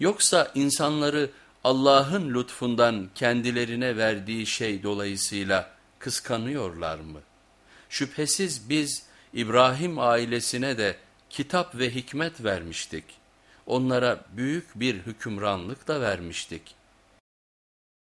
Yoksa insanları Allah'ın lütfundan kendilerine verdiği şey dolayısıyla kıskanıyorlar mı? Şüphesiz biz İbrahim ailesine de kitap ve hikmet vermiştik. Onlara büyük bir hükümranlık da vermiştik.